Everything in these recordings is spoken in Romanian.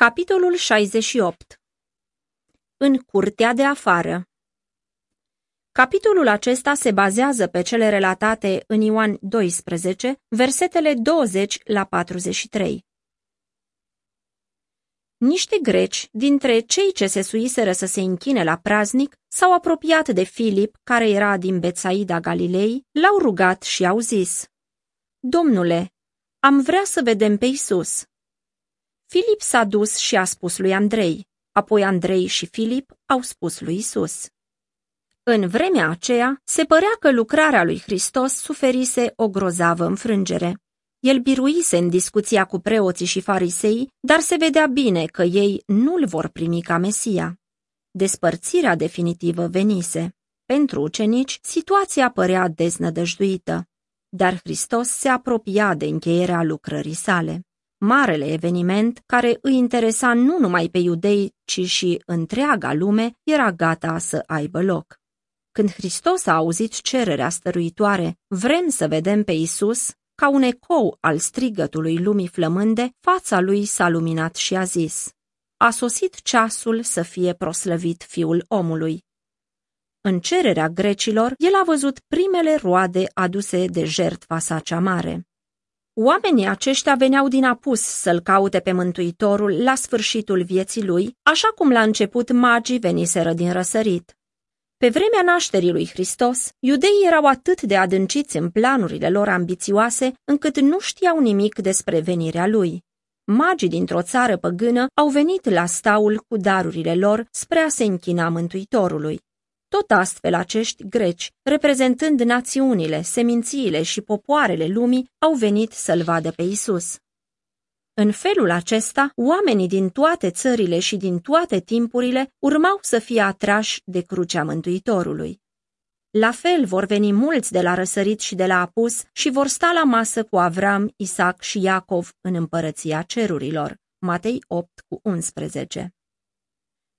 Capitolul 68 În curtea de afară Capitolul acesta se bazează pe cele relatate în Ioan 12, versetele 20 la 43. Niște greci, dintre cei ce se suiseră să se închine la praznic, s-au apropiat de Filip, care era din Betsaida Galilei, l-au rugat și au zis, Domnule, am vrea să vedem pe Isus. Filip s-a dus și a spus lui Andrei, apoi Andrei și Filip au spus lui Isus. În vremea aceea, se părea că lucrarea lui Hristos suferise o grozavă înfrângere. El biruise în discuția cu preoții și farisei, dar se vedea bine că ei nu-l vor primi ca Mesia. Despărțirea definitivă venise. Pentru ucenici, situația părea deznădăjduită, dar Hristos se apropia de încheierea lucrării sale. Marele eveniment, care îi interesa nu numai pe iudei, ci și întreaga lume, era gata să aibă loc. Când Hristos a auzit cererea stăruitoare, vrem să vedem pe Isus, ca un ecou al strigătului lumii flămânde, fața lui s-a luminat și a zis, A sosit ceasul să fie proslăvit fiul omului. În cererea grecilor, el a văzut primele roade aduse de jertfa sa cea mare. Oamenii aceștia veneau din apus să-l caute pe Mântuitorul la sfârșitul vieții lui, așa cum la început magii veniseră din răsărit. Pe vremea nașterii lui Hristos, iudeii erau atât de adânciți în planurile lor ambițioase, încât nu știau nimic despre venirea lui. Magii dintr-o țară păgână au venit la staul cu darurile lor spre a se închina Mântuitorului. Tot astfel acești greci, reprezentând națiunile, semințiile și popoarele lumii, au venit să-l vadă pe Isus. În felul acesta, oamenii din toate țările și din toate timpurile urmau să fie atrași de crucea Mântuitorului. La fel vor veni mulți de la răsărit și de la apus și vor sta la masă cu Avram, Isaac și Iacov în împărăția cerurilor. Matei 8 cu 11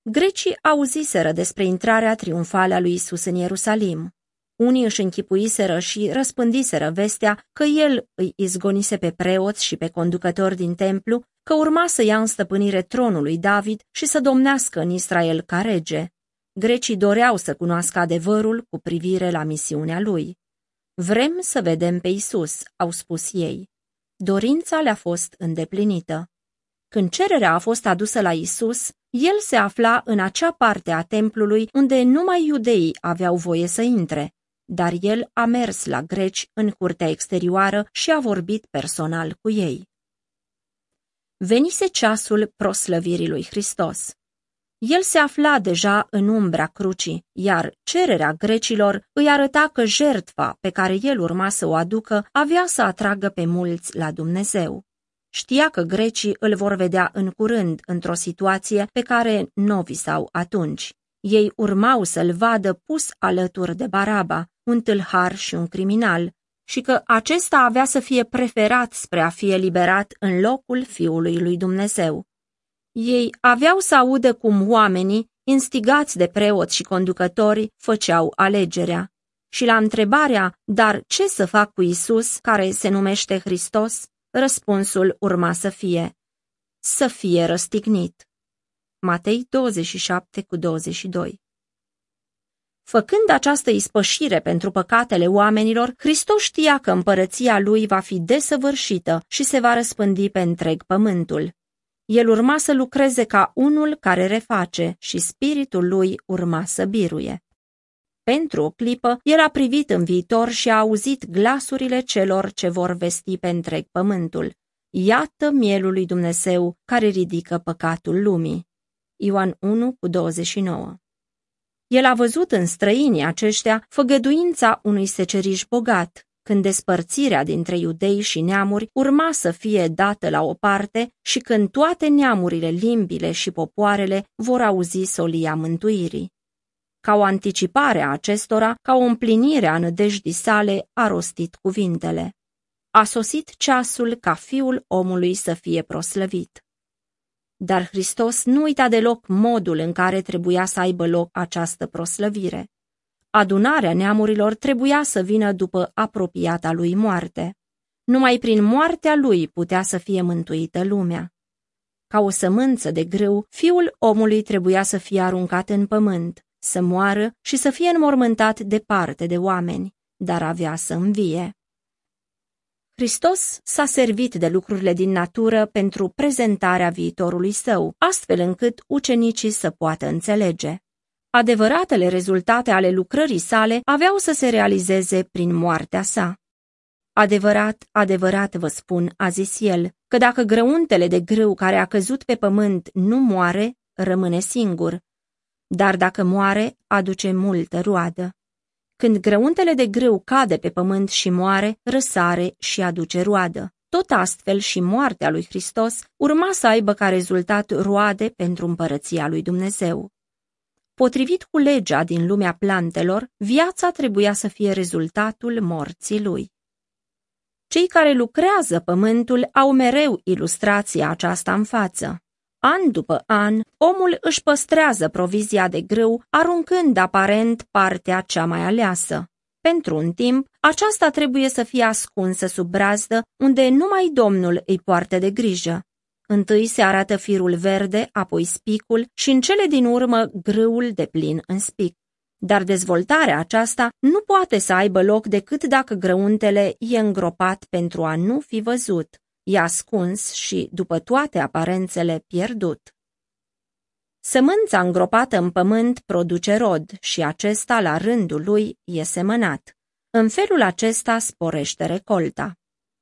Grecii auziseră despre intrarea triumfală a lui Isus în Ierusalim. Unii își închipuiseră și răspândiseră vestea că el îi izgonise pe preoți și pe conducători din templu, că urma să ia în stăpânire tronul lui David și să domnească în Israel ca rege. Grecii doreau să cunoască adevărul cu privire la misiunea lui. Vrem să vedem pe Isus, au spus ei. Dorința le-a fost îndeplinită. Când cererea a fost adusă la Isus, el se afla în acea parte a templului unde numai iudeii aveau voie să intre, dar el a mers la greci în curtea exterioară și a vorbit personal cu ei. Venise ceasul proslăvirii lui Hristos. El se afla deja în umbra crucii, iar cererea grecilor îi arăta că jertfa pe care el urma să o aducă avea să atragă pe mulți la Dumnezeu. Știa că grecii îl vor vedea în curând într-o situație pe care nu o visau atunci. Ei urmau să-l vadă pus alături de Baraba, un tâlhar și un criminal, și că acesta avea să fie preferat spre a fi eliberat în locul Fiului lui Dumnezeu. Ei aveau să audă cum oamenii, instigați de preoți și conducători, făceau alegerea. Și la întrebarea, dar ce să fac cu Isus, care se numește Hristos, răspunsul urma să fie, să fie răstignit. Matei 27 cu 22 Făcând această ispășire pentru păcatele oamenilor, Hristos știa că împărăția lui va fi desăvârșită și se va răspândi pe întreg pământul. El urma să lucreze ca unul care reface și spiritul lui urma să biruie. Pentru o clipă, el a privit în viitor și a auzit glasurile celor ce vor vesti pe întreg pământul. Iată mielul lui Dumnezeu care ridică păcatul lumii. Ioan 1 cu 29 El a văzut în străinii aceștia făgăduința unui seceriș bogat, când despărțirea dintre iudei și neamuri urma să fie dată la o parte și când toate neamurile, limbile și popoarele vor auzi solia mântuirii. Ca o anticipare a acestora, ca o împlinire a nădejdii sale, a rostit cuvintele. A sosit ceasul ca fiul omului să fie proslăvit. Dar Hristos nu uita deloc modul în care trebuia să aibă loc această proslăvire. Adunarea neamurilor trebuia să vină după apropiata lui moarte. Numai prin moartea lui putea să fie mântuită lumea. Ca o sămânță de grâu, fiul omului trebuia să fie aruncat în pământ, să moară și să fie înmormântat departe de oameni, dar avea să învie. Hristos s-a servit de lucrurile din natură pentru prezentarea viitorului său, astfel încât ucenicii să poată înțelege. Adevăratele rezultate ale lucrării sale aveau să se realizeze prin moartea sa. Adevărat, adevărat vă spun, a zis el, că dacă grăuntele de grâu care a căzut pe pământ nu moare, rămâne singur, dar dacă moare, aduce multă roadă. Când grăuntele de grâu cade pe pământ și moare, răsare și aduce roadă. Tot astfel și moartea lui Hristos urma să aibă ca rezultat roade pentru împărăția lui Dumnezeu. Potrivit cu legea din lumea plantelor, viața trebuia să fie rezultatul morții lui. Cei care lucrează pământul au mereu ilustrația aceasta în față. An după an, omul își păstrează provizia de grâu, aruncând aparent partea cea mai aleasă. Pentru un timp, aceasta trebuie să fie ascunsă sub brazdă, unde numai Domnul îi poartă de grijă. Întâi se arată firul verde, apoi spicul și în cele din urmă grâul de plin în spic. Dar dezvoltarea aceasta nu poate să aibă loc decât dacă grăuntele e îngropat pentru a nu fi văzut e ascuns și, după toate aparențele, pierdut. Sămânța îngropată în pământ produce rod și acesta, la rândul lui, e semănat. În felul acesta sporește recolta.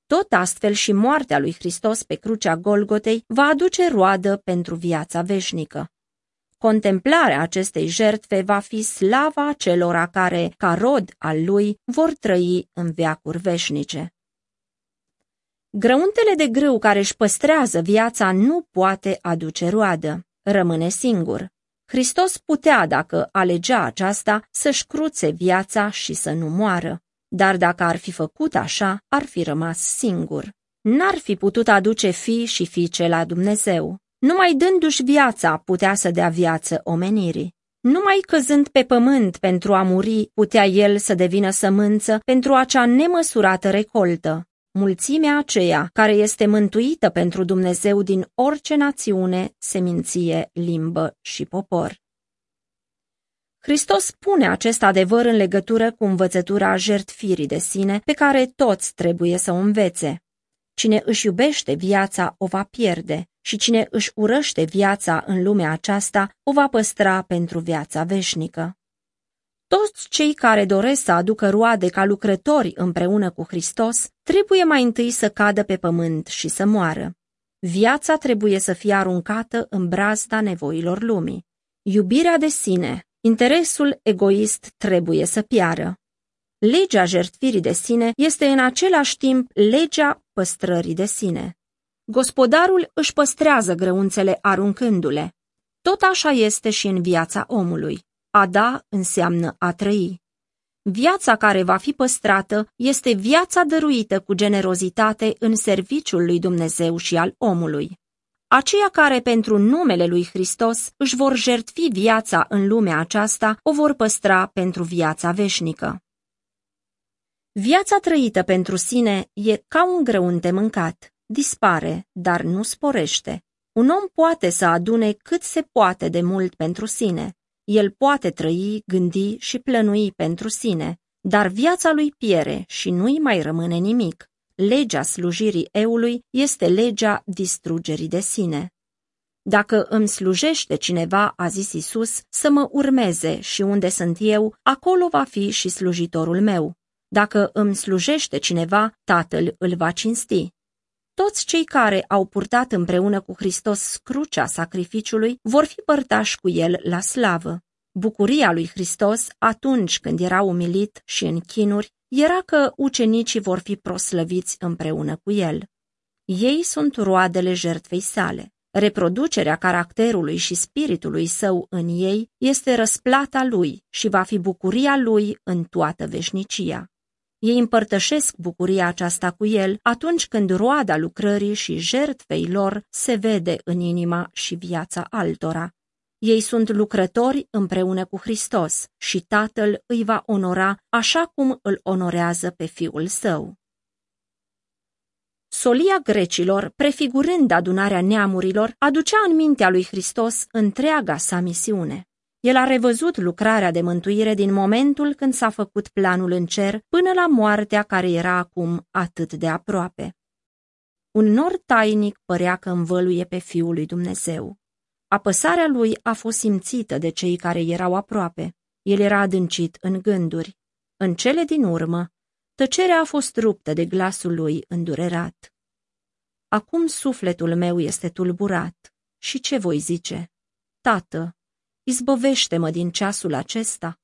Tot astfel și moartea lui Hristos pe crucea Golgotei va aduce roadă pentru viața veșnică. Contemplarea acestei jertfe va fi slava celora care, ca rod al lui, vor trăi în veacuri veșnice. Grăuntele de grâu care își păstrează viața nu poate aduce roadă, rămâne singur. Hristos putea, dacă alegea aceasta, să-și cruțe viața și să nu moară, dar dacă ar fi făcut așa, ar fi rămas singur. N-ar fi putut aduce fi și fiice la Dumnezeu. Numai dându-și viața putea să dea viață omenirii. Numai căzând pe pământ pentru a muri, putea el să devină sămânță pentru acea nemăsurată recoltă mulțimea aceea care este mântuită pentru Dumnezeu din orice națiune, seminție, limbă și popor. Hristos spune acest adevăr în legătură cu învățătura jertfirii de sine pe care toți trebuie să o învețe. Cine își iubește viața o va pierde și cine își urăște viața în lumea aceasta o va păstra pentru viața veșnică. Toți cei care doresc să aducă roade ca lucrători împreună cu Hristos trebuie mai întâi să cadă pe pământ și să moară. Viața trebuie să fie aruncată în brazda nevoilor lumii. Iubirea de sine, interesul egoist trebuie să piară. Legea jertfirii de sine este în același timp legea păstrării de sine. Gospodarul își păstrează grăunțele aruncându-le. Tot așa este și în viața omului. A da înseamnă a trăi. Viața care va fi păstrată este viața dăruită cu generozitate în serviciul lui Dumnezeu și al omului. Aceia care pentru numele lui Hristos își vor jertfi viața în lumea aceasta, o vor păstra pentru viața veșnică. Viața trăită pentru sine e ca un grăunte mâncat. Dispare, dar nu sporește. Un om poate să adune cât se poate de mult pentru sine, el poate trăi, gândi și plănui pentru sine, dar viața lui piere și nu-i mai rămâne nimic. Legea slujirii eului este legea distrugerii de sine. Dacă îmi slujește cineva, a zis Isus, să mă urmeze și unde sunt eu, acolo va fi și slujitorul meu. Dacă îmi slujește cineva, tatăl îl va cinsti. Toți cei care au purtat împreună cu Hristos crucea sacrificiului vor fi părtași cu el la slavă. Bucuria lui Hristos atunci când era umilit și în chinuri era că ucenicii vor fi proslăviți împreună cu el. Ei sunt roadele jertfei sale. Reproducerea caracterului și spiritului său în ei este răsplata lui și va fi bucuria lui în toată veșnicia. Ei împărtășesc bucuria aceasta cu el atunci când roada lucrării și jertfei lor se vede în inima și viața altora. Ei sunt lucrători împreună cu Hristos și Tatăl îi va onora așa cum îl onorează pe Fiul Său. Solia grecilor, prefigurând adunarea neamurilor, aducea în mintea lui Hristos întreaga sa misiune. El a revăzut lucrarea de mântuire din momentul când s-a făcut planul în cer până la moartea care era acum atât de aproape. Un nor tainic părea că învăluie pe Fiul lui Dumnezeu. Apăsarea lui a fost simțită de cei care erau aproape. El era adâncit în gânduri. În cele din urmă, tăcerea a fost ruptă de glasul lui îndurerat. Acum sufletul meu este tulburat. Și ce voi zice? Tată, izbăvește-mă din ceasul acesta.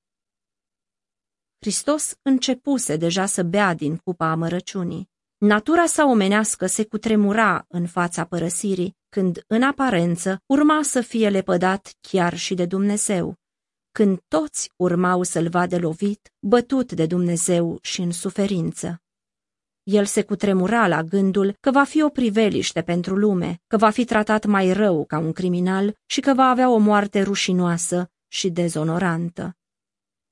Hristos începuse deja să bea din cupa amărăciunii. Natura sa omenească se cutremura în fața părăsirii, când, în aparență, urma să fie lepădat chiar și de Dumnezeu, când toți urmau să-l vadă lovit, bătut de Dumnezeu și în suferință. El se cutremura la gândul că va fi o priveliște pentru lume, că va fi tratat mai rău ca un criminal și că va avea o moarte rușinoasă și dezonorantă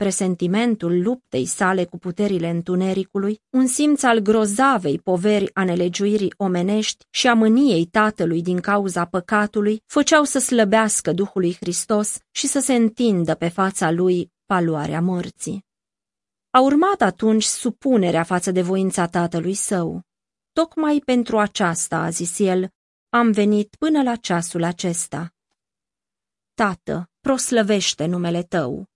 presentimentul luptei sale cu puterile întunericului, un simț al grozavei poveri a nelegiuirii omenești și a mâniei tatălui din cauza păcatului, făceau să slăbească Duhului Hristos și să se întindă pe fața lui paloarea morții. A urmat atunci supunerea față de voința tatălui său. Tocmai pentru aceasta, a zis el, am venit până la ceasul acesta. Tată, proslăvește numele tău.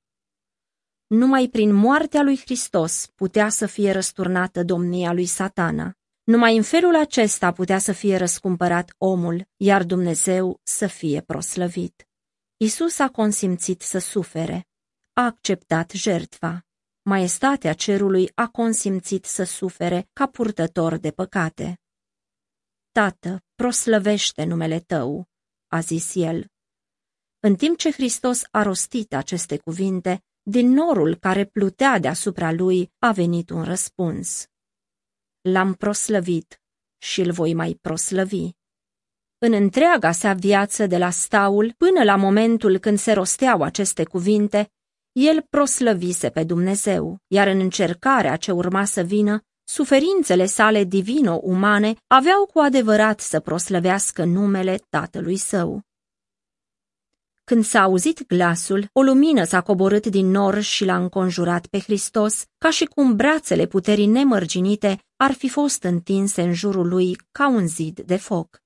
Numai prin moartea lui Hristos putea să fie răsturnată domnia lui satana. Numai în felul acesta putea să fie răscumpărat omul, iar Dumnezeu să fie proslăvit. Isus a consimțit să sufere. A acceptat jertfa. Maestatea cerului a consimțit să sufere ca purtător de păcate. Tată, proslăvește numele tău, a zis el. În timp ce Hristos a rostit aceste cuvinte, din norul care plutea deasupra lui a venit un răspuns. L-am proslăvit și îl voi mai proslăvi. În întreaga sa viață de la staul până la momentul când se rosteau aceste cuvinte, el proslăvise pe Dumnezeu, iar în încercarea ce urma să vină, suferințele sale divino-umane aveau cu adevărat să proslăvească numele tatălui său. Când s-a auzit glasul, o lumină s-a coborât din nor și l-a înconjurat pe Hristos, ca și cum brațele puterii nemărginite ar fi fost întinse în jurul lui ca un zid de foc.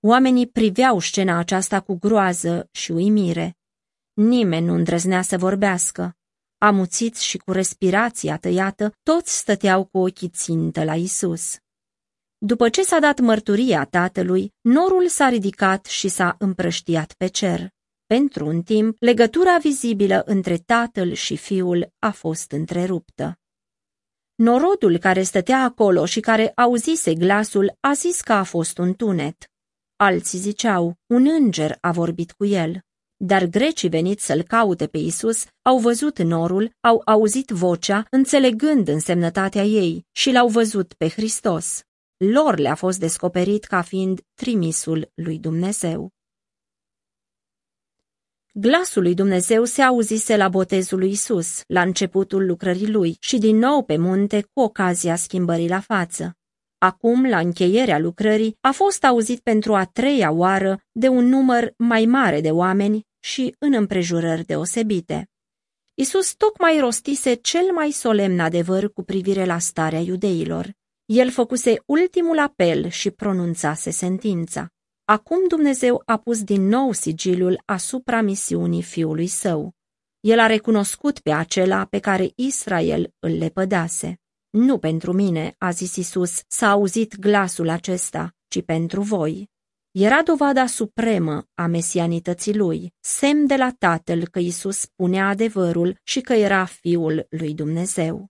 Oamenii priveau scena aceasta cu groază și uimire. Nimeni nu îndrăznea să vorbească. Amuțiți și cu respirația tăiată, toți stăteau cu ochii țintă la Isus. După ce s-a dat mărturia tatălui, norul s-a ridicat și s-a împrăștiat pe cer. Pentru un timp, legătura vizibilă între tatăl și fiul a fost întreruptă. Norodul care stătea acolo și care auzise glasul a zis că a fost un tunet. Alții ziceau, un înger a vorbit cu el. Dar grecii veniți să-l caute pe Isus au văzut norul, au auzit vocea, înțelegând însemnătatea ei și l-au văzut pe Hristos. Lor le-a fost descoperit ca fiind trimisul lui Dumnezeu. Glasul lui Dumnezeu se auzise la botezul lui Isus, la începutul lucrării lui și din nou pe munte cu ocazia schimbării la față. Acum, la încheierea lucrării, a fost auzit pentru a treia oară de un număr mai mare de oameni și în împrejurări deosebite. Isus tocmai rostise cel mai solemn adevăr cu privire la starea iudeilor. El făcuse ultimul apel și pronunțase sentința. Acum Dumnezeu a pus din nou sigiliul asupra misiunii fiului său. El a recunoscut pe acela pe care Israel îl lepădase. Nu pentru mine, a zis Isus, s-a auzit glasul acesta, ci pentru voi. Era dovada supremă a mesianității lui, semn de la Tatăl că Isus spunea adevărul și că era Fiul lui Dumnezeu.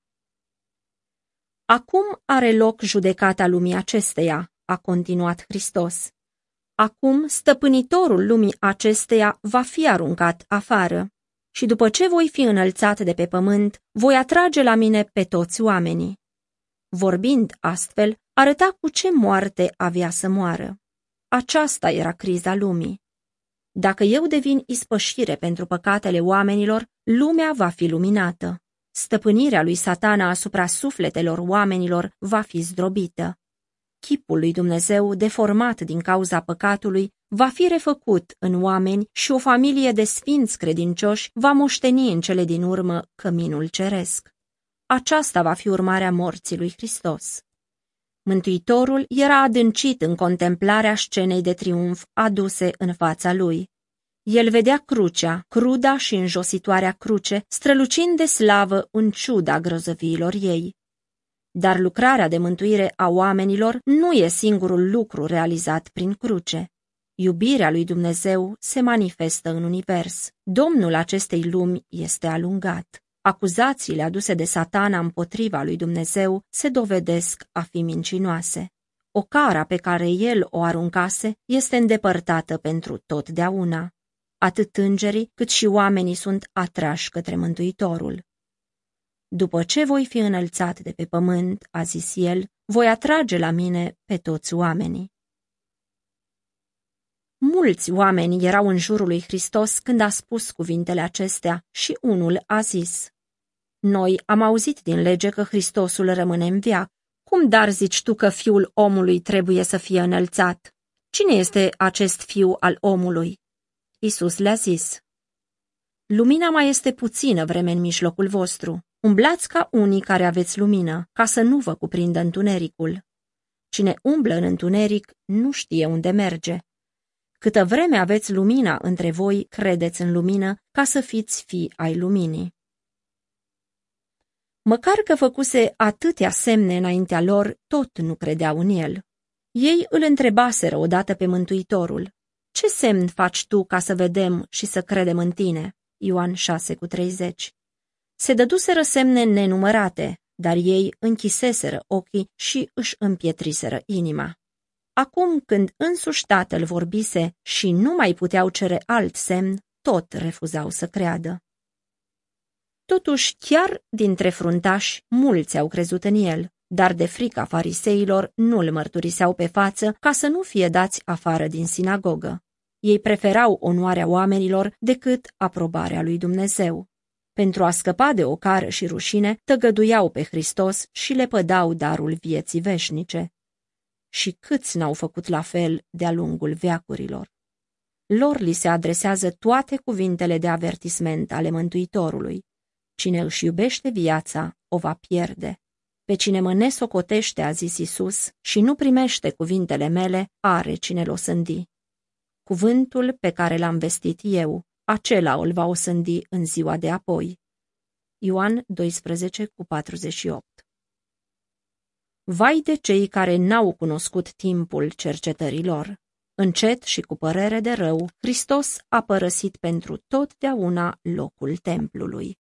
Acum are loc judecata lumii acesteia, a continuat Hristos. Acum stăpânitorul lumii acesteia va fi aruncat afară și după ce voi fi înălțat de pe pământ, voi atrage la mine pe toți oamenii. Vorbind astfel, arăta cu ce moarte avea să moară. Aceasta era criza lumii. Dacă eu devin ispășire pentru păcatele oamenilor, lumea va fi luminată. Stăpânirea lui satana asupra sufletelor oamenilor va fi zdrobită. chipul lui Dumnezeu, deformat din cauza păcatului, va fi refăcut în oameni și o familie de sfinți credincioși va moșteni în cele din urmă căminul ceresc. Aceasta va fi urmarea morții lui Hristos. Mântuitorul era adâncit în contemplarea scenei de triumf aduse în fața lui. El vedea crucea, cruda și înjositoarea cruce, strălucind de slavă în ciuda grozăviilor ei. Dar lucrarea de mântuire a oamenilor nu e singurul lucru realizat prin cruce. Iubirea lui Dumnezeu se manifestă în univers. Domnul acestei lumi este alungat. Acuzațiile aduse de satana împotriva lui Dumnezeu se dovedesc a fi mincinoase. O cara pe care el o aruncase este îndepărtată pentru totdeauna. Atât îngerii cât și oamenii sunt atrași către Mântuitorul. După ce voi fi înălțat de pe pământ, a zis el, voi atrage la mine pe toți oamenii. Mulți oameni erau în jurul lui Hristos când a spus cuvintele acestea și unul a zis, Noi am auzit din lege că Hristosul rămâne în viac. Cum dar zici tu că fiul omului trebuie să fie înălțat? Cine este acest fiu al omului? Isus le-a zis, Lumina mai este puțină vreme în mijlocul vostru. Umblați ca unii care aveți lumină, ca să nu vă cuprindă întunericul. Cine umblă în întuneric nu știe unde merge. Câtă vreme aveți lumina între voi, credeți în lumină, ca să fiți fii ai luminii. Măcar că făcuse atâtea semne înaintea lor, tot nu credeau în el. Ei îl întrebaseră odată pe Mântuitorul, Ce semn faci tu ca să vedem și să credem în tine? Ioan 6 cu 30. Se dăduseră semne nenumărate, dar ei închiseseră ochii și își împietriseră inima. Acum când însuși tatăl vorbise și nu mai puteau cere alt semn, tot refuzau să creadă. Totuși, chiar dintre fruntași, mulți au crezut în el, dar de frica fariseilor nu îl mărturiseau pe față ca să nu fie dați afară din sinagogă. Ei preferau onoarea oamenilor decât aprobarea lui Dumnezeu. Pentru a scăpa de ocară și rușine, tăgăduiau pe Hristos și le pădau darul vieții veșnice și câți n-au făcut la fel de-a lungul veacurilor. Lor li se adresează toate cuvintele de avertisment ale Mântuitorului. Cine își iubește viața, o va pierde. Pe cine mă nesocotește, a zis Isus, și nu primește cuvintele mele, are cine l-o sândi. Cuvântul pe care l-am vestit eu, acela îl va osândi în ziua de apoi. Ioan 12 cu 48 Vai de cei care n-au cunoscut timpul cercetărilor. Încet și cu părere de rău, Hristos a părăsit pentru totdeauna locul templului.